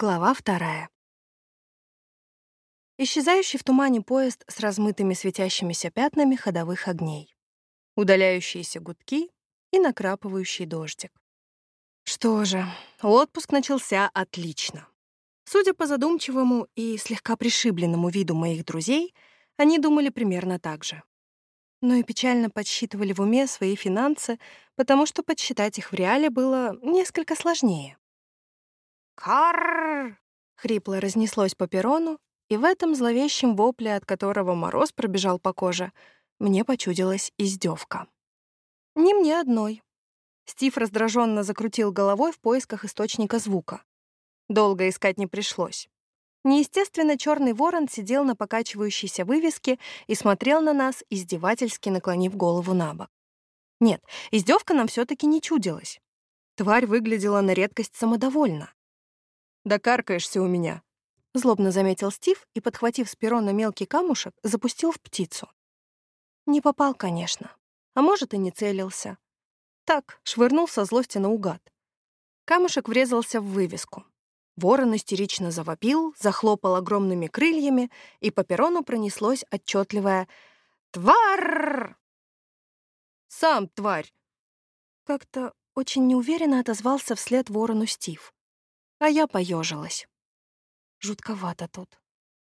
Глава вторая. Исчезающий в тумане поезд с размытыми светящимися пятнами ходовых огней. Удаляющиеся гудки и накрапывающий дождик. Что же, отпуск начался отлично. Судя по задумчивому и слегка пришибленному виду моих друзей, они думали примерно так же. Но и печально подсчитывали в уме свои финансы, потому что подсчитать их в реале было несколько сложнее. «Карр!» — хрипло разнеслось по перрону, и в этом зловещем вопле, от которого мороз пробежал по коже, мне почудилась издевка. Не мне одной. Стив раздраженно закрутил головой в поисках источника звука. Долго искать не пришлось. Неестественно черный ворон сидел на покачивающейся вывеске и смотрел на нас, издевательски наклонив голову на бок. Нет, издевка нам все таки не чудилась. Тварь выглядела на редкость самодовольно. «Да каркаешься у меня», — злобно заметил Стив и, подхватив с перрона мелкий камушек, запустил в птицу. Не попал, конечно. А может, и не целился. Так, швырнул со злости наугад. Камушек врезался в вывеску. Ворон истерично завопил, захлопал огромными крыльями, и по перрону пронеслось отчетливое «Тварь!» «Сам тварь!» Как-то очень неуверенно отозвался вслед ворону Стив а я поежилась. Жутковато тут.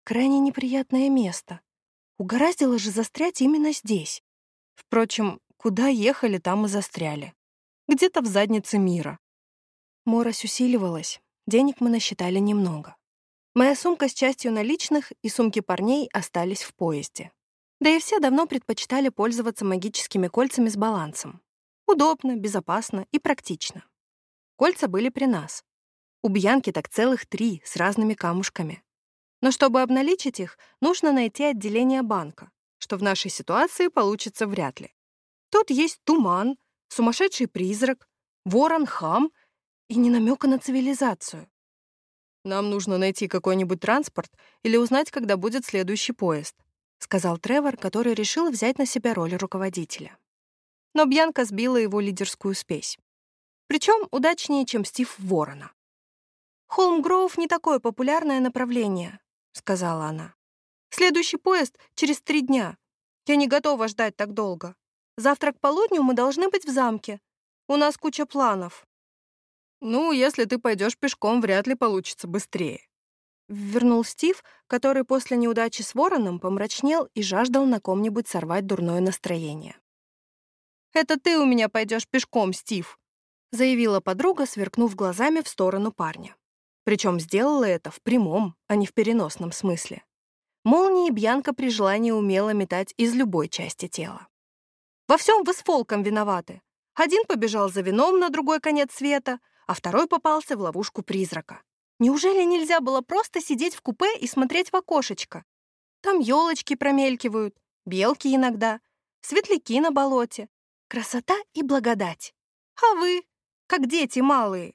Крайне неприятное место. Угораздило же застрять именно здесь. Впрочем, куда ехали, там и застряли. Где-то в заднице мира. Морось усиливалась, денег мы насчитали немного. Моя сумка с частью наличных и сумки парней остались в поезде. Да и все давно предпочитали пользоваться магическими кольцами с балансом. Удобно, безопасно и практично. Кольца были при нас. У Бьянки так целых три с разными камушками. Но чтобы обналичить их, нужно найти отделение банка, что в нашей ситуации получится вряд ли. Тут есть туман, сумасшедший призрак, ворон-хам и не намека на цивилизацию. «Нам нужно найти какой-нибудь транспорт или узнать, когда будет следующий поезд», сказал Тревор, который решил взять на себя роль руководителя. Но Бьянка сбила его лидерскую спесь. Причем удачнее, чем Стив Ворона. «Холмгроув не такое популярное направление», — сказала она. «Следующий поезд через три дня. Я не готова ждать так долго. Завтра к полудню мы должны быть в замке. У нас куча планов». «Ну, если ты пойдешь пешком, вряд ли получится быстрее», — вернул Стив, который после неудачи с вороном помрачнел и жаждал на ком-нибудь сорвать дурное настроение. «Это ты у меня пойдешь пешком, Стив», — заявила подруга, сверкнув глазами в сторону парня. Причем сделала это в прямом, а не в переносном смысле. Молнии Бьянка при желании умела метать из любой части тела. «Во всем вы с Фолком виноваты. Один побежал за вином на другой конец света, а второй попался в ловушку призрака. Неужели нельзя было просто сидеть в купе и смотреть в окошечко? Там елочки промелькивают, белки иногда, светляки на болоте. Красота и благодать. А вы, как дети малые,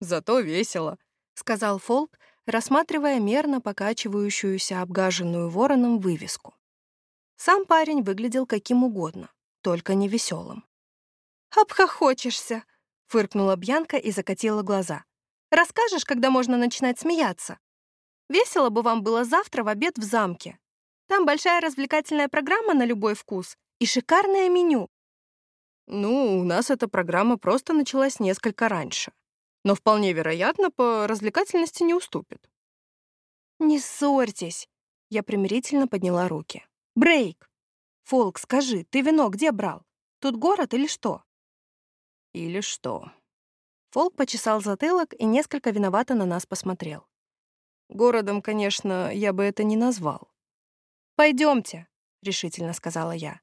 Зато весело», — сказал Фолк, рассматривая мерно покачивающуюся обгаженную вороном вывеску. Сам парень выглядел каким угодно, только не веселым. «Обхохочешься!» — фыркнула Бьянка и закатила глаза. «Расскажешь, когда можно начинать смеяться? Весело бы вам было завтра в обед в замке. Там большая развлекательная программа на любой вкус и шикарное меню». «Ну, у нас эта программа просто началась несколько раньше», но вполне вероятно, по развлекательности не уступит. «Не ссорьтесь!» Я примирительно подняла руки. «Брейк! Фолк, скажи, ты вино где брал? Тут город или что?» «Или что?» Фолк почесал затылок и несколько виновато на нас посмотрел. «Городом, конечно, я бы это не назвал». Пойдемте, решительно сказала я.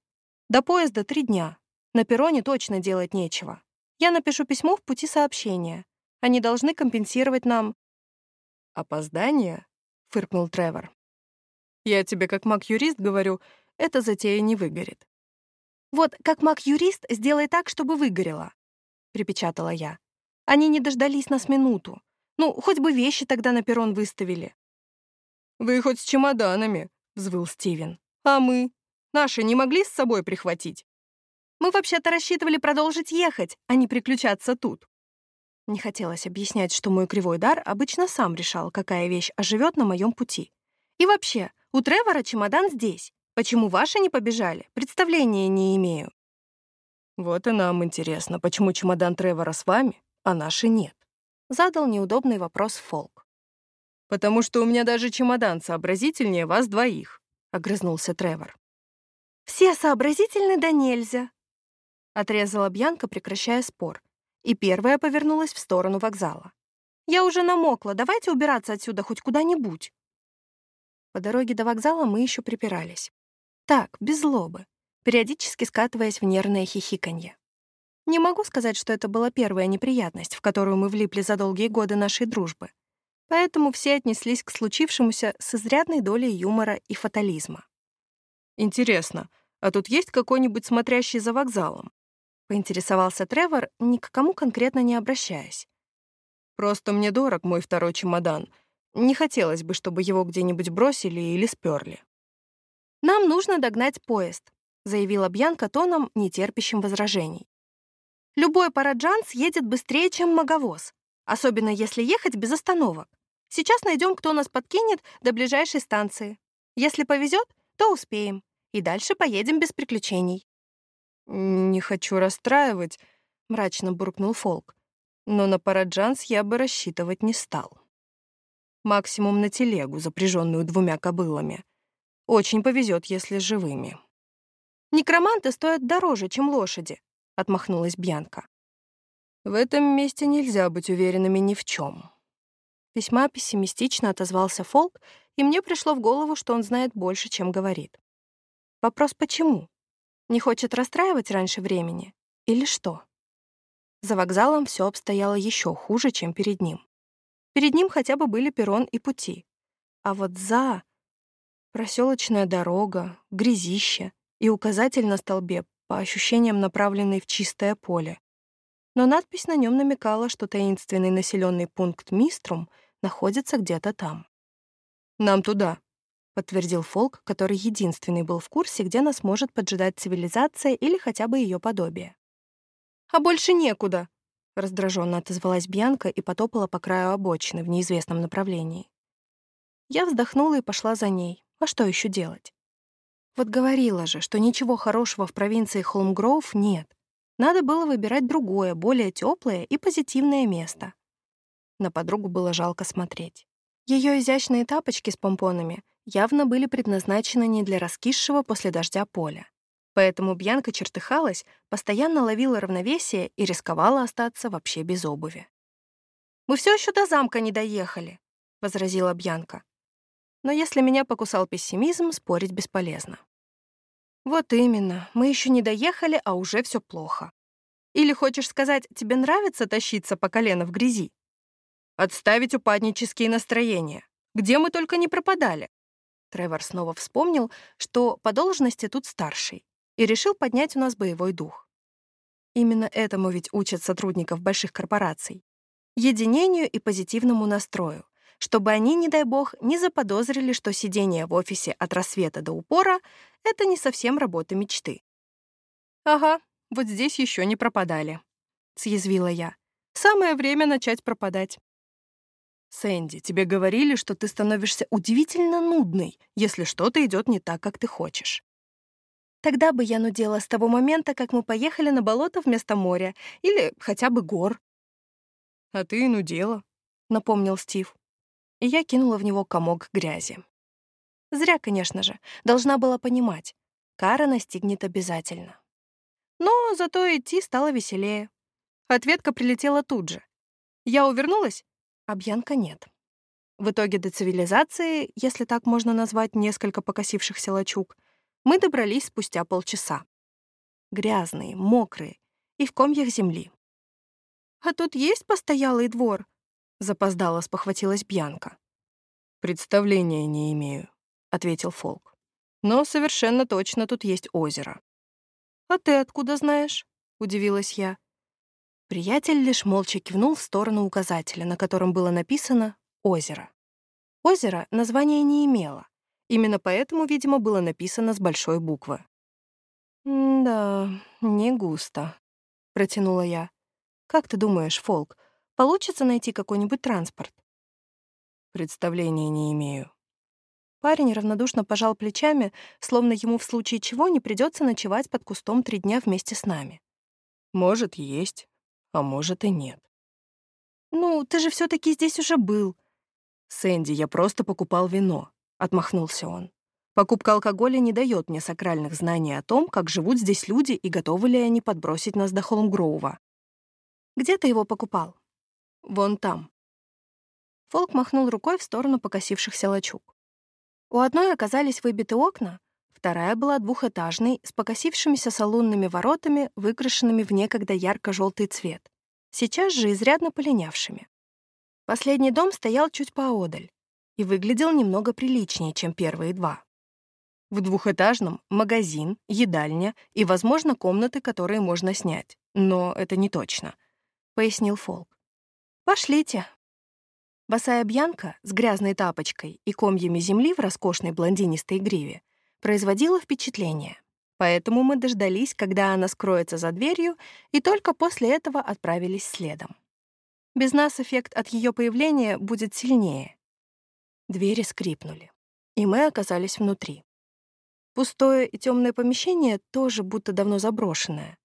«До поезда три дня. На перроне точно делать нечего. Я напишу письмо в пути сообщения. Они должны компенсировать нам...» «Опоздание?» — фыркнул Тревор. «Я тебе как маг-юрист говорю, эта затея не выгорит». «Вот как маг-юрист сделай так, чтобы выгорело», — припечатала я. «Они не дождались нас минуту. Ну, хоть бы вещи тогда на перрон выставили». «Вы хоть с чемоданами», — взвыл Стивен. «А мы? Наши не могли с собой прихватить?» «Мы вообще-то рассчитывали продолжить ехать, а не приключаться тут». Не хотелось объяснять, что мой кривой дар обычно сам решал, какая вещь оживет на моем пути. И вообще, у Тревора чемодан здесь. Почему ваши не побежали? Представления не имею. Вот и нам интересно, почему чемодан Тревора с вами, а наши нет. Задал неудобный вопрос Фолк. «Потому что у меня даже чемодан сообразительнее вас двоих», — огрызнулся Тревор. «Все сообразительны да нельзя», — отрезала Бьянка, прекращая спор и первая повернулась в сторону вокзала. «Я уже намокла, давайте убираться отсюда хоть куда-нибудь». По дороге до вокзала мы еще припирались. Так, без злобы, периодически скатываясь в нервное хихиканье. Не могу сказать, что это была первая неприятность, в которую мы влипли за долгие годы нашей дружбы. Поэтому все отнеслись к случившемуся с изрядной долей юмора и фатализма. «Интересно, а тут есть какой-нибудь смотрящий за вокзалом?» Поинтересовался Тревор, ни к кому конкретно не обращаясь. «Просто мне дорог мой второй чемодан. Не хотелось бы, чтобы его где-нибудь бросили или сперли». «Нам нужно догнать поезд», — заявила Бьянка тоном, нетерпящим возражений. «Любой параджанс едет быстрее, чем маговоз, особенно если ехать без остановок. Сейчас найдем, кто нас подкинет до ближайшей станции. Если повезет, то успеем, и дальше поедем без приключений». «Не хочу расстраивать», — мрачно буркнул Фолк. «Но на параджанс я бы рассчитывать не стал. Максимум на телегу, запряженную двумя кобылами. Очень повезет, если живыми». «Некроманты стоят дороже, чем лошади», — отмахнулась Бьянка. «В этом месте нельзя быть уверенными ни в чем. Весьма пессимистично отозвался Фолк, и мне пришло в голову, что он знает больше, чем говорит. Вопрос «почему?» Не хочет расстраивать раньше времени? Или что? За вокзалом все обстояло еще хуже, чем перед ним. Перед ним хотя бы были перрон и пути. А вот за... Проселочная дорога, грязище и указатель на столбе, по ощущениям направленный в чистое поле. Но надпись на нем намекала, что таинственный населенный пункт Миструм находится где-то там. «Нам туда», подтвердил Фолк, который единственный был в курсе, где нас может поджидать цивилизация или хотя бы ее подобие. «А больше некуда!» — раздраженно отозвалась Бьянка и потопала по краю обочины в неизвестном направлении. Я вздохнула и пошла за ней. А что еще делать? Вот говорила же, что ничего хорошего в провинции Холмгроув нет. Надо было выбирать другое, более теплое и позитивное место. На подругу было жалко смотреть. Ее изящные тапочки с помпонами явно были предназначены не для раскисшего после дождя поля. Поэтому Бьянка чертыхалась, постоянно ловила равновесие и рисковала остаться вообще без обуви. «Мы все еще до замка не доехали», — возразила Бьянка. Но если меня покусал пессимизм, спорить бесполезно. «Вот именно, мы еще не доехали, а уже все плохо. Или хочешь сказать, тебе нравится тащиться по колено в грязи? Отставить упаднические настроения. Где мы только не пропадали. Тревор снова вспомнил, что по должности тут старший, и решил поднять у нас боевой дух. Именно этому ведь учат сотрудников больших корпораций. Единению и позитивному настрою, чтобы они, не дай бог, не заподозрили, что сидение в офисе от рассвета до упора — это не совсем работа мечты. «Ага, вот здесь еще не пропадали», — съязвила я. «Самое время начать пропадать». «Сэнди, тебе говорили, что ты становишься удивительно нудной, если что-то идет не так, как ты хочешь». Тогда бы я нудела с того момента, как мы поехали на болото вместо моря или хотя бы гор. «А ты и нудела», — напомнил Стив. И я кинула в него комок грязи. Зря, конечно же, должна была понимать. Кара настигнет обязательно. Но зато идти стало веселее. Ответка прилетела тут же. Я увернулась а Бьянка нет. В итоге до цивилизации, если так можно назвать несколько покосившихся лачуг, мы добрались спустя полчаса. Грязные, мокрые и в комьях земли. «А тут есть постоялый двор?» — запоздало спохватилась Бьянка. «Представления не имею», — ответил Фолк. «Но совершенно точно тут есть озеро». «А ты откуда знаешь?» — удивилась я. Приятель лишь молча кивнул в сторону указателя, на котором было написано «Озеро». Озеро название не имело. Именно поэтому, видимо, было написано с большой буквы. «Да, не густо», — протянула я. «Как ты думаешь, Фолк, Получится найти какой-нибудь транспорт? Представления не имею. Парень равнодушно пожал плечами, словно ему в случае чего не придется ночевать под кустом три дня вместе с нами. Может, есть, а может и нет. «Ну, ты же все таки здесь уже был». «Сэнди, я просто покупал вино», — отмахнулся он. «Покупка алкоголя не дает мне сакральных знаний о том, как живут здесь люди и готовы ли они подбросить нас до Холмгроува». «Где ты его покупал?» «Вон там». Фолк махнул рукой в сторону покосившихся лачуг. У одной оказались выбиты окна, вторая была двухэтажной, с покосившимися салонными воротами, выкрашенными в некогда ярко-желтый цвет, сейчас же изрядно полинявшими. Последний дом стоял чуть поодаль и выглядел немного приличнее, чем первые два. В двухэтажном — магазин, едальня и, возможно, комнаты, которые можно снять. Но это не точно, — пояснил Фолк. «Пошлите». Босая Бьянка с грязной тапочкой и комьями земли в роскошной блондинистой гриве производила впечатление. Поэтому мы дождались, когда она скроется за дверью, и только после этого отправились следом. Без нас эффект от ее появления будет сильнее. Двери скрипнули, и мы оказались внутри. Пустое и темное помещение тоже будто давно заброшенное.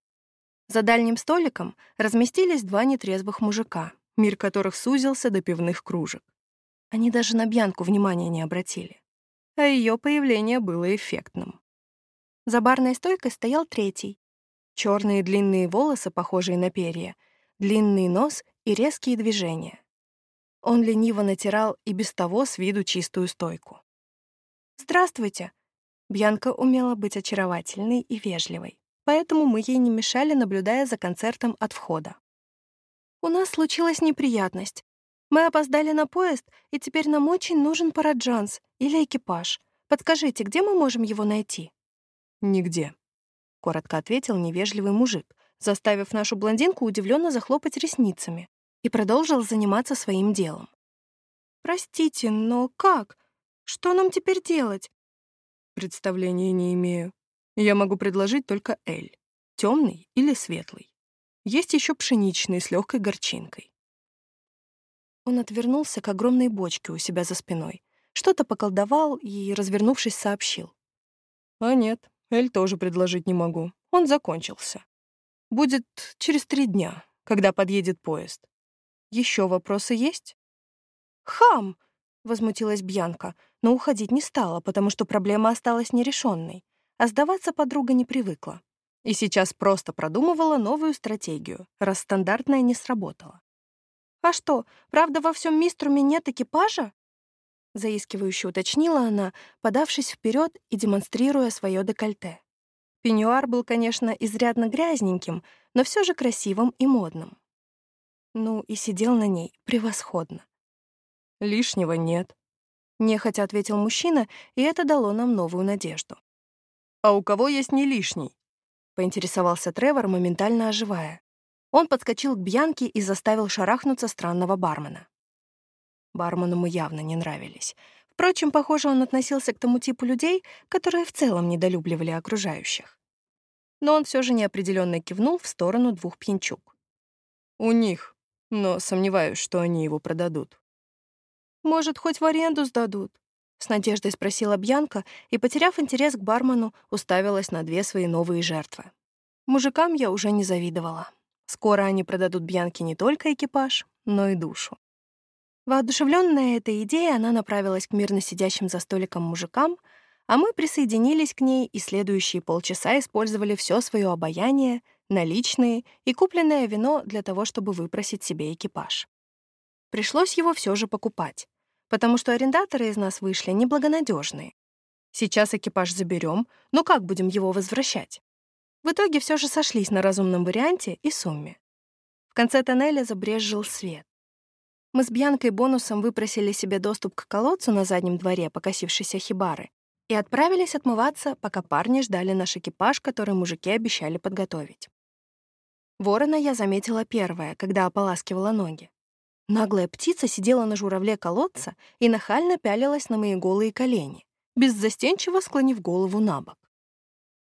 За дальним столиком разместились два нетрезвых мужика, мир которых сузился до пивных кружек. Они даже на Бьянку внимания не обратили. А ее появление было эффектным. За барной стойкой стоял третий. Черные длинные волосы, похожие на перья, длинный нос и резкие движения. Он лениво натирал и без того с виду чистую стойку. «Здравствуйте!» Бьянка умела быть очаровательной и вежливой, поэтому мы ей не мешали, наблюдая за концертом от входа. «У нас случилась неприятность. Мы опоздали на поезд, и теперь нам очень нужен параджанс или экипаж. Подскажите, где мы можем его найти?» «Нигде», — коротко ответил невежливый мужик, заставив нашу блондинку удивленно захлопать ресницами, и продолжил заниматься своим делом. «Простите, но как? Что нам теперь делать?» «Представления не имею. Я могу предложить только эль. Темный или светлый. Есть еще пшеничный с легкой горчинкой». Он отвернулся к огромной бочке у себя за спиной, что-то поколдовал и, развернувшись, сообщил. «А нет, Эль тоже предложить не могу. Он закончился. Будет через три дня, когда подъедет поезд. Еще вопросы есть? Хам! Возмутилась Бьянка, но уходить не стала, потому что проблема осталась нерешенной, а сдаваться подруга не привыкла. И сейчас просто продумывала новую стратегию, раз стандартная не сработала. «А что, правда во всем миструме нет экипажа?» заискивающе уточнила она, подавшись вперед и демонстрируя свое декольте. Пеньюар был, конечно, изрядно грязненьким, но все же красивым и модным. Ну, и сидел на ней превосходно. «Лишнего нет», — нехотя ответил мужчина, и это дало нам новую надежду. «А у кого есть не лишний?» — поинтересовался Тревор, моментально оживая. Он подскочил к Бьянке и заставил шарахнуться странного бармена. Бармену мы явно не нравились. Впрочем, похоже, он относился к тому типу людей, которые в целом недолюбливали окружающих. Но он все же неопределенно кивнул в сторону двух пьянчуг. «У них, но сомневаюсь, что они его продадут». «Может, хоть в аренду сдадут?» — с надеждой спросила Бьянка и, потеряв интерес к бармену, уставилась на две свои новые жертвы. Мужикам я уже не завидовала. Скоро они продадут Бьянке не только экипаж, но и душу. Воодушевленная этой идеей, она направилась к мирно сидящим за столиком мужикам, а мы присоединились к ней и следующие полчаса использовали все свое обаяние, наличные и купленное вино для того, чтобы выпросить себе экипаж. Пришлось его все же покупать, потому что арендаторы из нас вышли неблагонадежные. Сейчас экипаж заберем, но как будем его возвращать? В итоге все же сошлись на разумном варианте и сумме. В конце тоннеля забрезжил свет. Мы с Бьянкой бонусом выпросили себе доступ к колодцу на заднем дворе покосившейся хибары и отправились отмываться, пока парни ждали наш экипаж, который мужики обещали подготовить. Ворона я заметила первая, когда ополаскивала ноги. Наглая птица сидела на журавле колодца и нахально пялилась на мои голые колени, беззастенчиво склонив голову на бок.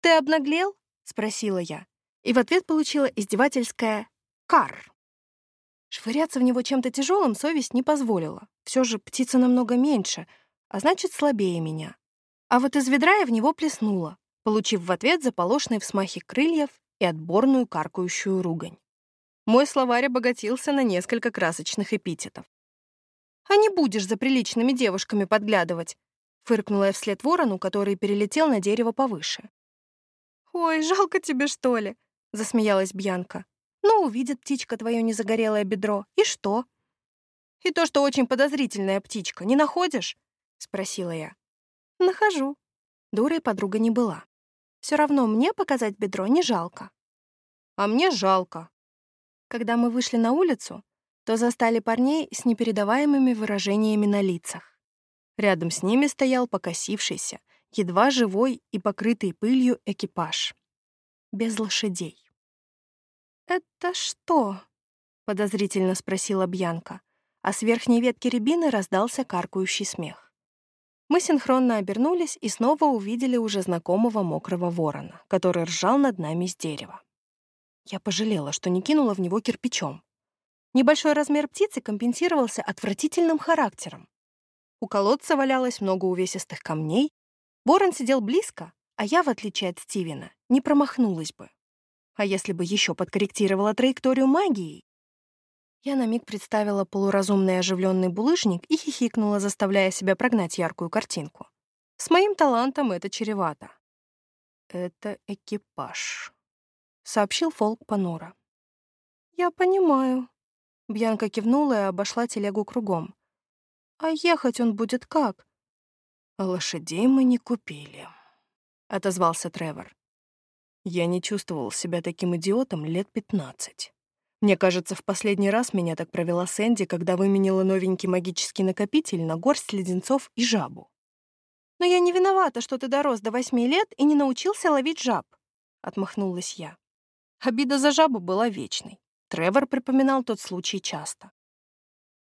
«Ты обнаглел?» — спросила я, и в ответ получила издевательское «кар». Швыряться в него чем-то тяжелым совесть не позволила. Все же птица намного меньше, а значит, слабее меня. А вот из ведра я в него плеснула, получив в ответ заполошные всмахи крыльев и отборную каркающую ругань. Мой словарь обогатился на несколько красочных эпитетов. «А не будешь за приличными девушками подглядывать», — фыркнула я вслед ворону, который перелетел на дерево повыше. «Ой, жалко тебе, что ли?» — засмеялась Бьянка. «Ну, увидит птичка твое незагорелое бедро, и что?» «И то, что очень подозрительная птичка, не находишь?» — спросила я. «Нахожу». Дурой подруга не была. Все равно мне показать бедро не жалко. А мне жалко. Когда мы вышли на улицу, то застали парней с непередаваемыми выражениями на лицах. Рядом с ними стоял покосившийся, едва живой и покрытый пылью экипаж. Без лошадей. «Это что?» — подозрительно спросила Бьянка, а с верхней ветки рябины раздался каркающий смех. Мы синхронно обернулись и снова увидели уже знакомого мокрого ворона, который ржал над нами с дерева. Я пожалела, что не кинула в него кирпичом. Небольшой размер птицы компенсировался отвратительным характером. У колодца валялось много увесистых камней, ворон сидел близко, а я, в отличие от Стивена, не промахнулась бы. А если бы еще подкорректировала траекторию магией, я на миг представила полуразумный оживленный булыжник и хихикнула, заставляя себя прогнать яркую картинку. С моим талантом это чревато. «Это экипаж», — сообщил Фолк понуро. «Я понимаю». Бьянка кивнула и обошла телегу кругом. «А ехать он будет как?» «Лошадей мы не купили», — отозвался Тревор. Я не чувствовал себя таким идиотом лет пятнадцать. Мне кажется, в последний раз меня так провела Сэнди, когда выменила новенький магический накопитель на горсть леденцов и жабу. «Но я не виновата, что ты дорос до восьми лет и не научился ловить жаб», — отмахнулась я. Обида за жабу была вечной. Тревор припоминал тот случай часто.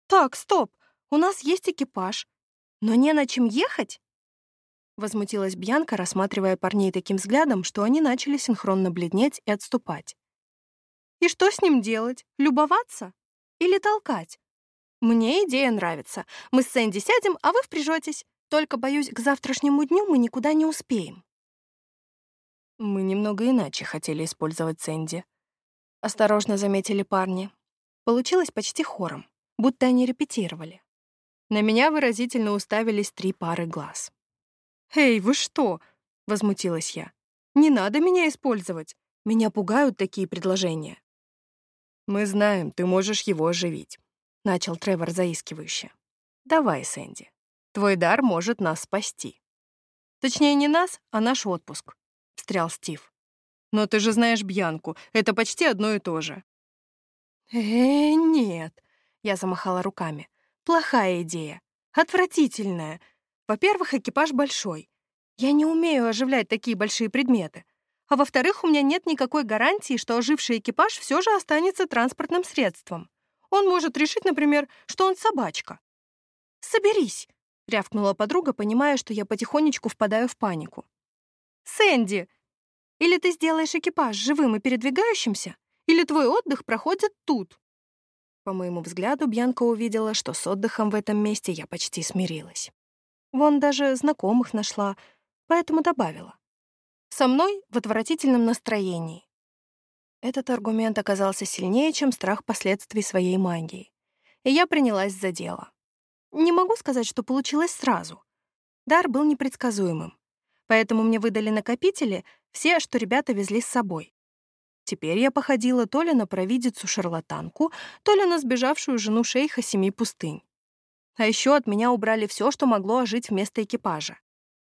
«Так, стоп, у нас есть экипаж, но не на чем ехать?» Возмутилась Бьянка, рассматривая парней таким взглядом, что они начали синхронно бледнеть и отступать. И что с ним делать? Любоваться? Или толкать? Мне идея нравится. Мы с Сэнди сядем, а вы впряжетесь. Только, боюсь, к завтрашнему дню мы никуда не успеем. Мы немного иначе хотели использовать Сэнди. Осторожно заметили парни. Получилось почти хором, будто они репетировали. На меня выразительно уставились три пары глаз. «Эй, вы что?» — возмутилась я. «Не надо меня использовать. Меня пугают такие предложения». «Мы знаем, ты можешь его оживить», — начал Тревор заискивающе. «Давай, Сэнди. Твой дар может нас спасти». «Точнее, не нас, а наш отпуск», — встрял Стив. «Но ты же знаешь Бьянку, это почти одно и то же». «Э, нет», — я замахала руками. «Плохая идея. Отвратительная. Во-первых, экипаж большой. Я не умею оживлять такие большие предметы. А во-вторых, у меня нет никакой гарантии, что оживший экипаж все же останется транспортным средством. Он может решить, например, что он собачка. «Соберись!» — рявкнула подруга, понимая, что я потихонечку впадаю в панику. «Сэнди, или ты сделаешь экипаж живым и передвигающимся, или твой отдых проходит тут?» По моему взгляду, Бьянка увидела, что с отдыхом в этом месте я почти смирилась. Вон даже знакомых нашла, поэтому добавила. Со мной в отвратительном настроении. Этот аргумент оказался сильнее, чем страх последствий своей магии. И я принялась за дело. Не могу сказать, что получилось сразу. Дар был непредсказуемым. Поэтому мне выдали накопители, все, что ребята везли с собой. Теперь я походила то ли на провидицу-шарлатанку, то ли на сбежавшую жену шейха семи пустынь. А еще от меня убрали все, что могло ожить вместо экипажа.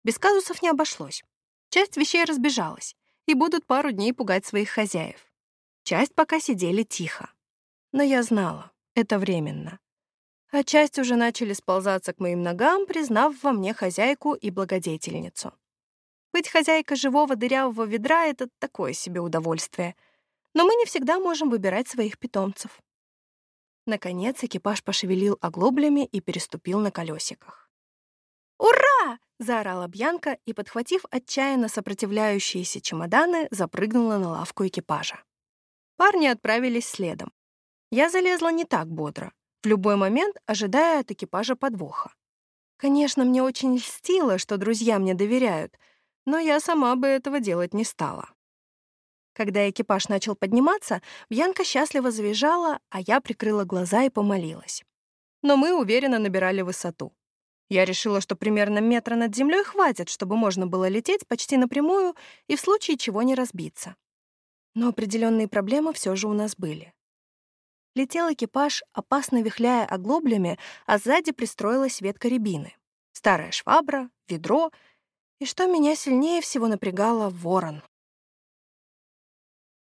Без казусов не обошлось. Часть вещей разбежалась и будут пару дней пугать своих хозяев. Часть пока сидели тихо. Но я знала, это временно. А часть уже начали сползаться к моим ногам, признав во мне хозяйку и благодетельницу. Быть хозяйкой живого дырявого ведра — это такое себе удовольствие. Но мы не всегда можем выбирать своих питомцев. Наконец экипаж пошевелил оглоблями и переступил на колесиках. «Ура!» — заорала Бьянка и, подхватив отчаянно сопротивляющиеся чемоданы, запрыгнула на лавку экипажа. Парни отправились следом. Я залезла не так бодро, в любой момент ожидая от экипажа подвоха. Конечно, мне очень льстило, что друзья мне доверяют, но я сама бы этого делать не стала. Когда экипаж начал подниматься, Бьянка счастливо завизжала, а я прикрыла глаза и помолилась. Но мы уверенно набирали высоту. Я решила, что примерно метра над землей хватит, чтобы можно было лететь почти напрямую и в случае чего не разбиться. Но определенные проблемы все же у нас были. Летел экипаж, опасно вихляя оглоблями, а сзади пристроилась ветка рябины. Старая швабра, ведро и, что меня сильнее всего напрягало, ворон.